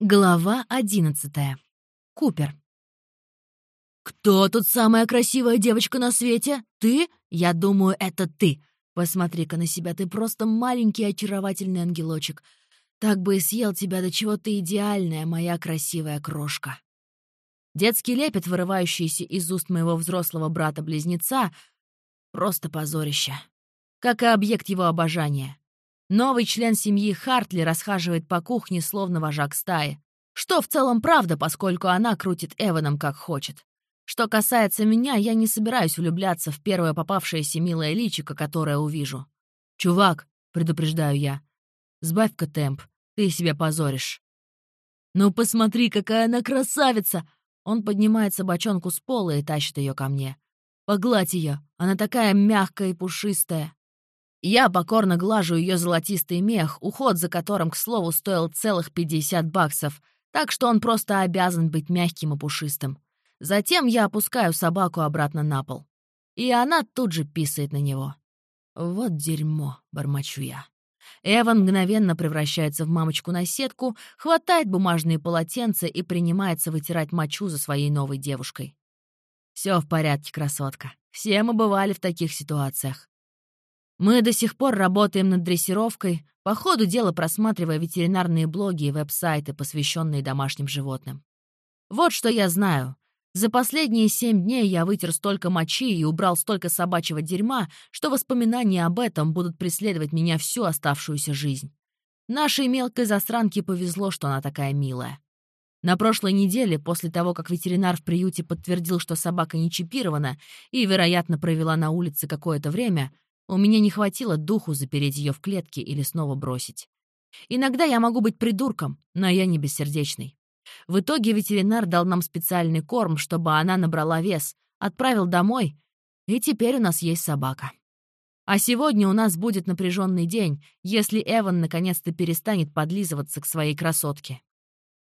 Глава одиннадцатая. Купер. «Кто тут самая красивая девочка на свете? Ты? Я думаю, это ты. Посмотри-ка на себя, ты просто маленький очаровательный ангелочек. Так бы и съел тебя, до чего ты идеальная, моя красивая крошка». Детский лепет, вырывающийся из уст моего взрослого брата-близнеца, просто позорище. Как и объект его обожания. Новый член семьи Хартли расхаживает по кухне, словно вожак стаи. Что в целом правда, поскольку она крутит Эваном как хочет. Что касается меня, я не собираюсь влюбляться в первое попавшееся милое личико, которое увижу. «Чувак», — предупреждаю я, — «сбавь-ка темп, ты себя позоришь». «Ну посмотри, какая она красавица!» Он поднимает собачонку с пола и тащит ее ко мне. «Погладь ее, она такая мягкая и пушистая». Я покорно глажу ее золотистый мех, уход за которым, к слову, стоил целых 50 баксов, так что он просто обязан быть мягким и пушистым. Затем я опускаю собаку обратно на пол. И она тут же писает на него. «Вот дерьмо», — бормочу я. Эван мгновенно превращается в мамочку на сетку, хватает бумажные полотенца и принимается вытирать мочу за своей новой девушкой. Все в порядке, красотка. Все мы бывали в таких ситуациях. Мы до сих пор работаем над дрессировкой, по ходу дела просматривая ветеринарные блоги и веб-сайты, посвященные домашним животным. Вот что я знаю. За последние семь дней я вытер столько мочи и убрал столько собачьего дерьма, что воспоминания об этом будут преследовать меня всю оставшуюся жизнь. Нашей мелкой засранке повезло, что она такая милая. На прошлой неделе, после того, как ветеринар в приюте подтвердил, что собака не чипирована и, вероятно, провела на улице какое-то время, у меня не хватило духу запереть ее в клетке или снова бросить. Иногда я могу быть придурком, но я не бессердечный. В итоге ветеринар дал нам специальный корм, чтобы она набрала вес, отправил домой, и теперь у нас есть собака. А сегодня у нас будет напряженный день, если Эван наконец-то перестанет подлизываться к своей красотке.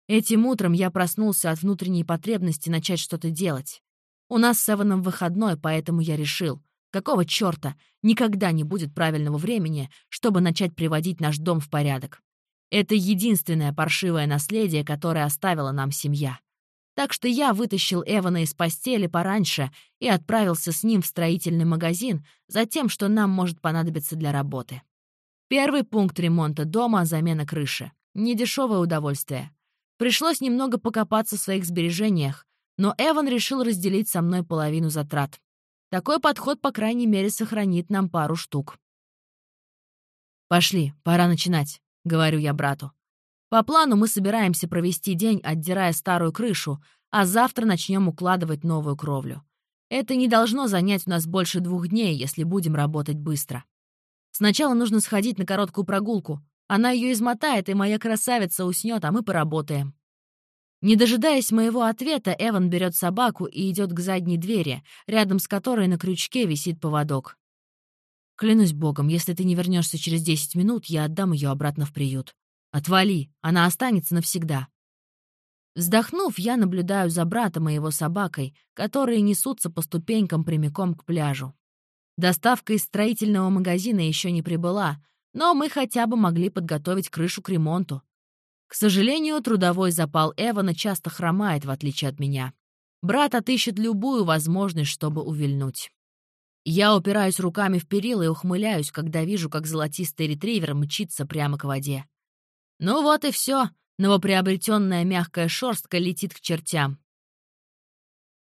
Этим утром я проснулся от внутренней потребности начать что-то делать. У нас с Эваном выходной, поэтому я решил, Какого чёрта никогда не будет правильного времени, чтобы начать приводить наш дом в порядок? Это единственное паршивое наследие, которое оставила нам семья. Так что я вытащил Эвана из постели пораньше и отправился с ним в строительный магазин за тем, что нам может понадобиться для работы. Первый пункт ремонта дома — замена крыши. Недешевое удовольствие. Пришлось немного покопаться в своих сбережениях, но Эван решил разделить со мной половину затрат. Такой подход, по крайней мере, сохранит нам пару штук. «Пошли, пора начинать», — говорю я брату. По плану мы собираемся провести день, отдирая старую крышу, а завтра начнем укладывать новую кровлю. Это не должно занять у нас больше двух дней, если будем работать быстро. Сначала нужно сходить на короткую прогулку. Она ее измотает, и моя красавица уснет, а мы поработаем. Не дожидаясь моего ответа, Эван берет собаку и идет к задней двери, рядом с которой на крючке висит поводок. «Клянусь богом, если ты не вернешься через 10 минут, я отдам ее обратно в приют. Отвали, она останется навсегда». Вздохнув, я наблюдаю за братом и его собакой, которые несутся по ступенькам прямиком к пляжу. Доставка из строительного магазина еще не прибыла, но мы хотя бы могли подготовить крышу к ремонту. К сожалению, трудовой запал Эвана часто хромает, в отличие от меня. Брат отыщет любую возможность, чтобы увильнуть. Я упираюсь руками в перила и ухмыляюсь, когда вижу, как золотистый ретривер мчится прямо к воде. Ну вот и все. Новоприобретенная мягкая шерстка летит к чертям.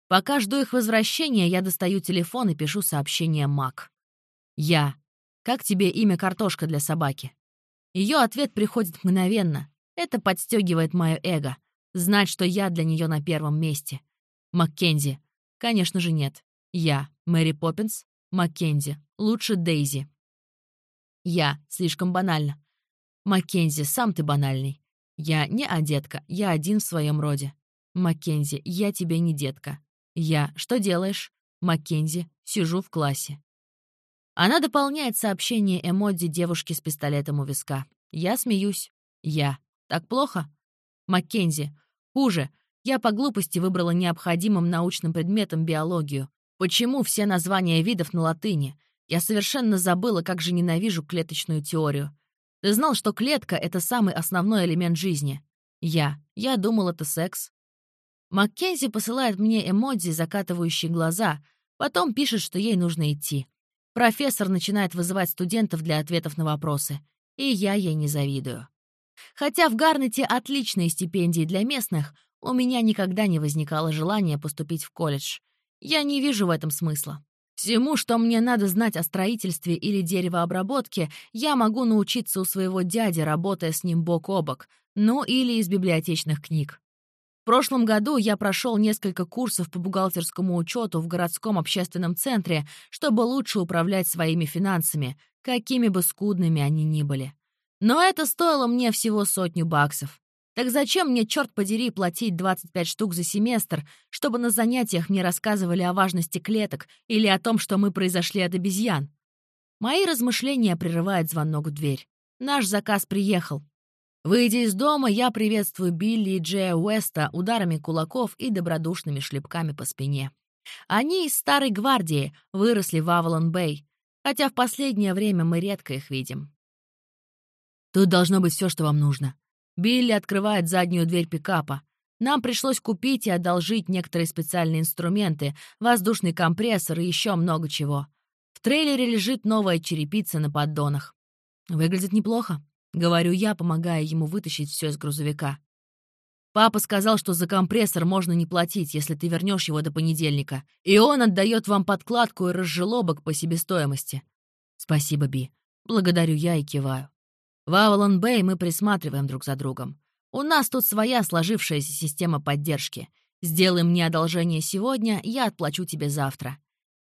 Пока жду их возвращения, я достаю телефон и пишу сообщение Мак. «Я. Как тебе имя картошка для собаки?» Ее ответ приходит мгновенно. Это подстегивает мое эго. Знать, что я для нее на первом месте. Маккензи. Конечно же, нет. Я. Мэри Поппинс. Маккензи. Лучше Дейзи. Я. Слишком банально. Маккензи, сам ты банальный. Я не а детка, я один в своем роде. Маккензи, я тебе не детка. Я. Что делаешь? Маккензи. Сижу в классе. Она дополняет сообщение эмодзи девушки с пистолетом у виска. Я смеюсь. Я. Так плохо? Маккензи. Хуже. Я по глупости выбрала необходимым научным предметом биологию. Почему все названия видов на латыни? Я совершенно забыла, как же ненавижу клеточную теорию. Ты знал, что клетка — это самый основной элемент жизни? Я. Я думал, это секс. Маккензи посылает мне эмодзи, закатывающие глаза, потом пишет, что ей нужно идти. Профессор начинает вызывать студентов для ответов на вопросы, и я ей не завидую. Хотя в Гарнете отличные стипендии для местных, у меня никогда не возникало желания поступить в колледж. Я не вижу в этом смысла. Всему, что мне надо знать о строительстве или деревообработке, я могу научиться у своего дяди, работая с ним бок о бок, ну или из библиотечных книг. В прошлом году я прошел несколько курсов по бухгалтерскому учету в городском общественном центре, чтобы лучше управлять своими финансами, какими бы скудными они ни были. Но это стоило мне всего сотню баксов. Так зачем мне, черт подери, платить 25 штук за семестр, чтобы на занятиях мне рассказывали о важности клеток или о том, что мы произошли от обезьян? Мои размышления прерывает звонок в дверь. Наш заказ приехал. Выйдя из дома, я приветствую Билли и Джея Уэста ударами кулаков и добродушными шлепками по спине. Они из старой гвардии, выросли в Авалон-Бэй, хотя в последнее время мы редко их видим. Тут должно быть все, что вам нужно. Билли открывает заднюю дверь пикапа. Нам пришлось купить и одолжить некоторые специальные инструменты, воздушный компрессор и еще много чего. В трейлере лежит новая черепица на поддонах. Выглядит неплохо, говорю я, помогая ему вытащить все из грузовика. Папа сказал, что за компрессор можно не платить, если ты вернешь его до понедельника, и он отдает вам подкладку и разжелобок по себестоимости. Спасибо, Би. Благодарю я и киваю. В Авалон-Бэй мы присматриваем друг за другом. У нас тут своя сложившаяся система поддержки. Сделай мне одолжение сегодня, я отплачу тебе завтра.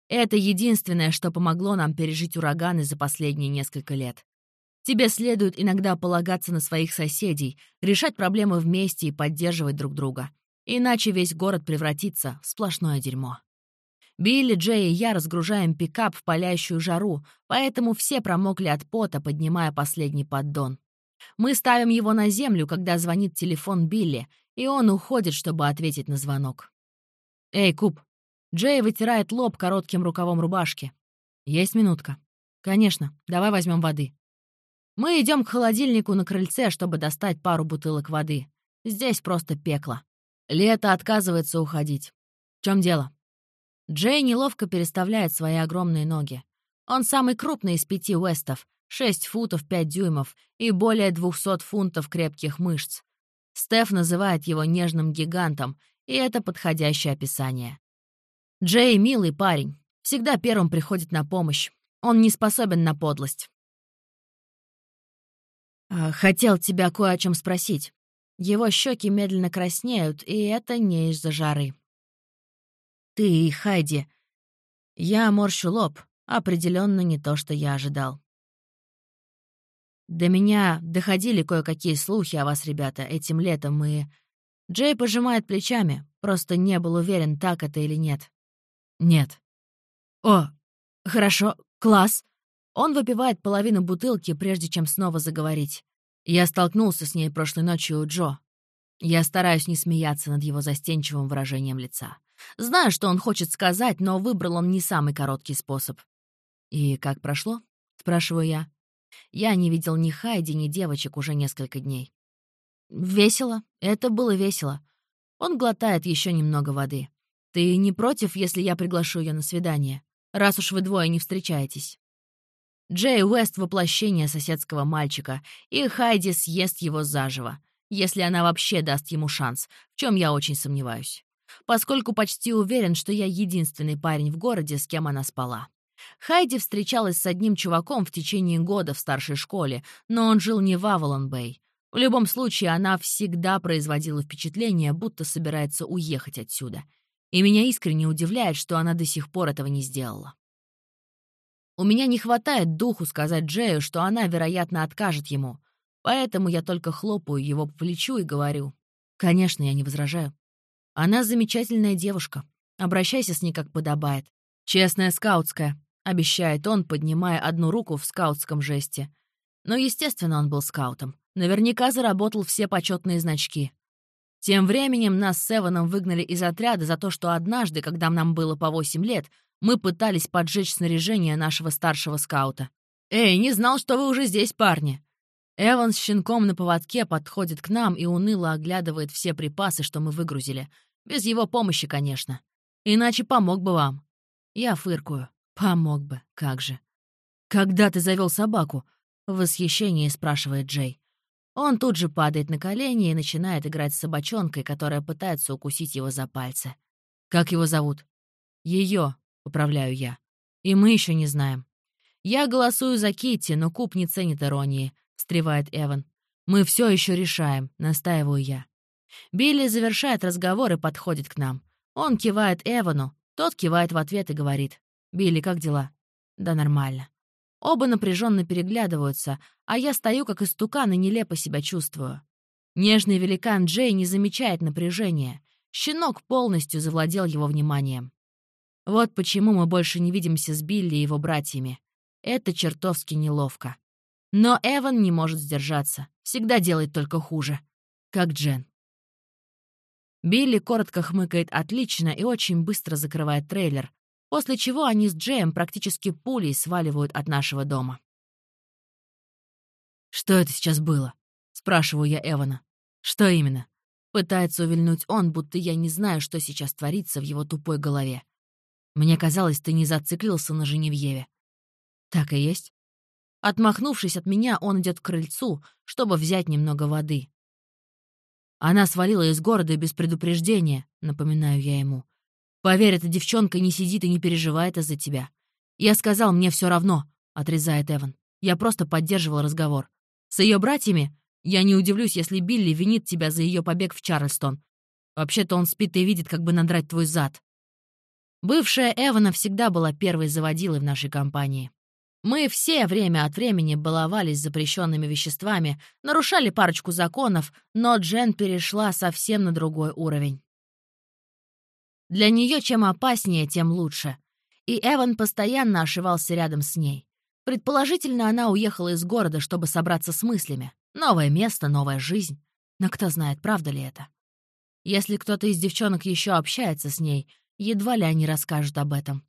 Это единственное, что помогло нам пережить ураганы за последние несколько лет. Тебе следует иногда полагаться на своих соседей, решать проблемы вместе и поддерживать друг друга. Иначе весь город превратится в сплошное дерьмо. Билли, Джей и я разгружаем пикап в палящую жару, поэтому все промокли от пота, поднимая последний поддон. Мы ставим его на землю, когда звонит телефон Билли, и он уходит, чтобы ответить на звонок. «Эй, Куб!» Джей вытирает лоб коротким рукавом рубашки. «Есть минутка?» «Конечно. Давай возьмем воды». Мы идем к холодильнику на крыльце, чтобы достать пару бутылок воды. Здесь просто пекло. Лето отказывается уходить. В чем дело? Джей неловко переставляет свои огромные ноги. Он самый крупный из пяти Уэстов, 6 футов 5 дюймов и более 200 фунтов крепких мышц. Стеф называет его нежным гигантом, и это подходящее описание. Джей — милый парень, всегда первым приходит на помощь. Он не способен на подлость. «А, «Хотел тебя кое о чем спросить. Его щеки медленно краснеют, и это не из-за жары. Ты и Хайди. Я морщу лоб. Определенно не то, что я ожидал. До меня доходили кое-какие слухи о вас, ребята, этим летом, и... Джей пожимает плечами, просто не был уверен, так это или нет. Нет. О, хорошо, класс. Он выпивает половину бутылки, прежде чем снова заговорить. Я столкнулся с ней прошлой ночью у Джо. Я стараюсь не смеяться над его застенчивым выражением лица. Знаю, что он хочет сказать, но выбрал он не самый короткий способ. «И как прошло?» — спрашиваю я. Я не видел ни Хайди, ни девочек уже несколько дней. «Весело. Это было весело. Он глотает еще немного воды. Ты не против, если я приглашу ее на свидание, раз уж вы двое не встречаетесь?» Джей Уэст — воплощение соседского мальчика, и Хайди съест его заживо, если она вообще даст ему шанс, в чем я очень сомневаюсь поскольку почти уверен, что я единственный парень в городе, с кем она спала. Хайди встречалась с одним чуваком в течение года в старшей школе, но он жил не в Авалон-Бэй. В любом случае, она всегда производила впечатление, будто собирается уехать отсюда. И меня искренне удивляет, что она до сих пор этого не сделала. У меня не хватает духу сказать Джею, что она, вероятно, откажет ему. Поэтому я только хлопаю его по плечу и говорю. Конечно, я не возражаю. Она замечательная девушка. Обращайся с ней, как подобает. Честная скаутская», — обещает он, поднимая одну руку в скаутском жесте. Но, естественно, он был скаутом. Наверняка заработал все почетные значки. Тем временем нас с Эваном выгнали из отряда за то, что однажды, когда нам было по восемь лет, мы пытались поджечь снаряжение нашего старшего скаута. «Эй, не знал, что вы уже здесь, парни!» Эван с щенком на поводке подходит к нам и уныло оглядывает все припасы, что мы выгрузили. Без его помощи, конечно. Иначе помог бы вам. Я фыркую. Помог бы, как же. «Когда ты завел собаку?» — в восхищении спрашивает Джей. Он тут же падает на колени и начинает играть с собачонкой, которая пытается укусить его за пальцы. «Как его зовут?» Ее, поправляю я. «И мы еще не знаем». «Я голосую за Китти, но Куб не ценит иронии», — встревает Эван. «Мы все еще решаем», — настаиваю я. Билли завершает разговор и подходит к нам. Он кивает Эвану, тот кивает в ответ и говорит. «Билли, как дела?» «Да нормально». Оба напряженно переглядываются, а я стою как истукан и нелепо себя чувствую. Нежный великан Джей не замечает напряжения. Щенок полностью завладел его вниманием. Вот почему мы больше не видимся с Билли и его братьями. Это чертовски неловко. Но Эван не может сдержаться. Всегда делает только хуже. Как Джен. Билли коротко хмыкает отлично и очень быстро закрывает трейлер, после чего они с Джеем практически пулей сваливают от нашего дома. «Что это сейчас было?» — спрашиваю я Эвана. «Что именно?» Пытается увильнуть он, будто я не знаю, что сейчас творится в его тупой голове. Мне казалось, ты не зациклился на Женевьеве. Так и есть. Отмахнувшись от меня, он идет к крыльцу, чтобы взять немного воды. Она свалила из города без предупреждения, напоминаю я ему. Поверь, эта девчонка не сидит и не переживает из-за тебя. Я сказал, мне все равно, отрезает Эван. Я просто поддерживал разговор. С ее братьями я не удивлюсь, если Билли винит тебя за ее побег в Чарльстон. Вообще-то он спит и видит, как бы надрать твой зад. Бывшая Эвана всегда была первой заводилой в нашей компании. Мы все время от времени баловались запрещенными веществами, нарушали парочку законов, но Джен перешла совсем на другой уровень. Для нее чем опаснее, тем лучше. И Эван постоянно ошивался рядом с ней. Предположительно, она уехала из города, чтобы собраться с мыслями. Новое место, новая жизнь. Но кто знает, правда ли это? Если кто-то из девчонок еще общается с ней, едва ли они расскажут об этом.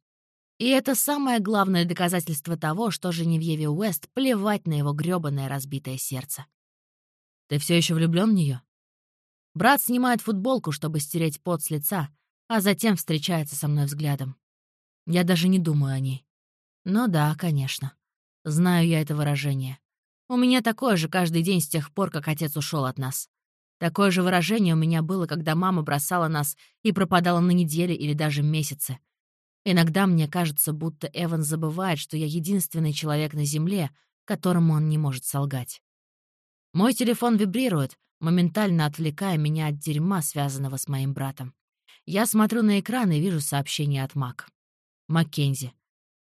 И это самое главное доказательство того, что Женевьеве Уэст плевать на его грёбаное разбитое сердце. «Ты все еще влюблен в нее? Брат снимает футболку, чтобы стереть пот с лица, а затем встречается со мной взглядом. Я даже не думаю о ней. Ну да, конечно. Знаю я это выражение. У меня такое же каждый день с тех пор, как отец ушел от нас. Такое же выражение у меня было, когда мама бросала нас и пропадала на недели или даже месяцы. Иногда мне кажется, будто Эван забывает, что я единственный человек на Земле, которому он не может солгать. Мой телефон вибрирует, моментально отвлекая меня от дерьма, связанного с моим братом. Я смотрю на экран и вижу сообщение от Мак. Маккензи.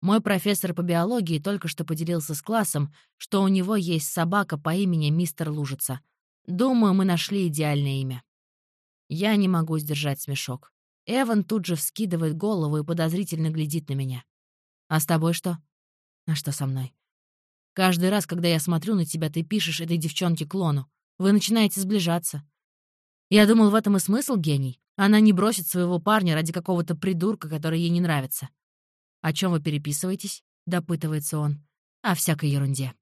Мой профессор по биологии только что поделился с классом, что у него есть собака по имени Мистер Лужица. Думаю, мы нашли идеальное имя. Я не могу сдержать смешок. Эван тут же вскидывает голову и подозрительно глядит на меня. «А с тобой что?» «А что со мной?» «Каждый раз, когда я смотрю на тебя, ты пишешь этой девчонке-клону. Вы начинаете сближаться. Я думал, в этом и смысл, гений. Она не бросит своего парня ради какого-то придурка, который ей не нравится. «О чем вы переписываетесь?» — допытывается он. «О всякой ерунде».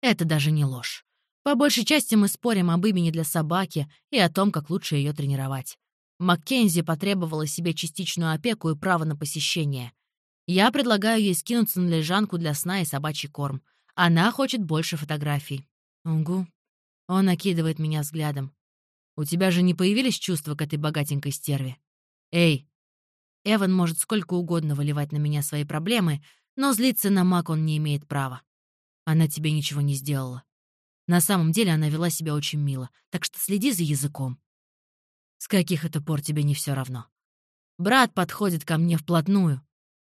Это даже не ложь. По большей части мы спорим об имени для собаки и о том, как лучше ее тренировать. Маккензи потребовала себе частичную опеку и право на посещение. Я предлагаю ей скинуться на лежанку для сна и собачий корм. Она хочет больше фотографий. Угу. Он окидывает меня взглядом. У тебя же не появились чувства к этой богатенькой стерве? Эй! Эван может сколько угодно выливать на меня свои проблемы, но злиться на Мак он не имеет права. Она тебе ничего не сделала. На самом деле она вела себя очень мило, так что следи за языком. С каких это пор тебе не все равно? Брат подходит ко мне вплотную.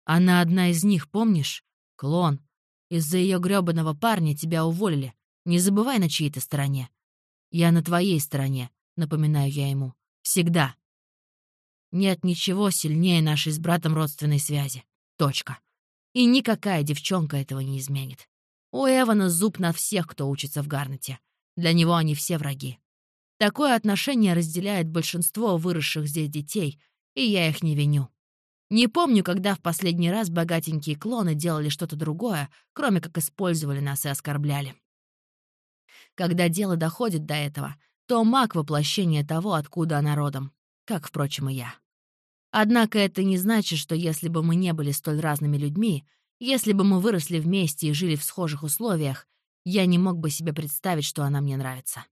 Она одна из них, помнишь? Клон. Из-за ее грёбаного парня тебя уволили. Не забывай, на чьей ты стороне. Я на твоей стороне напоминаю я ему. Всегда. Нет ничего сильнее нашей с братом родственной связи. Точка. И никакая девчонка этого не изменит. У Эвана зуб на всех, кто учится в Гарнете. Для него они все враги. Такое отношение разделяет большинство выросших здесь детей, и я их не виню. Не помню, когда в последний раз богатенькие клоны делали что-то другое, кроме как использовали нас и оскорбляли. Когда дело доходит до этого, то маг — воплощение того, откуда она родом, как, впрочем, и я. Однако это не значит, что если бы мы не были столь разными людьми, если бы мы выросли вместе и жили в схожих условиях, я не мог бы себе представить, что она мне нравится.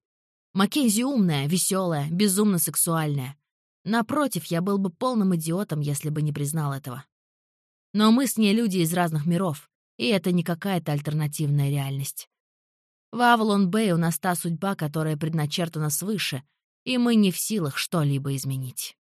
Маккензи умная, веселая, безумно сексуальная. Напротив, я был бы полным идиотом, если бы не признал этого. Но мы с ней люди из разных миров, и это не какая-то альтернативная реальность. В Авалон-Бэй у нас та судьба, которая предначертана свыше, и мы не в силах что-либо изменить.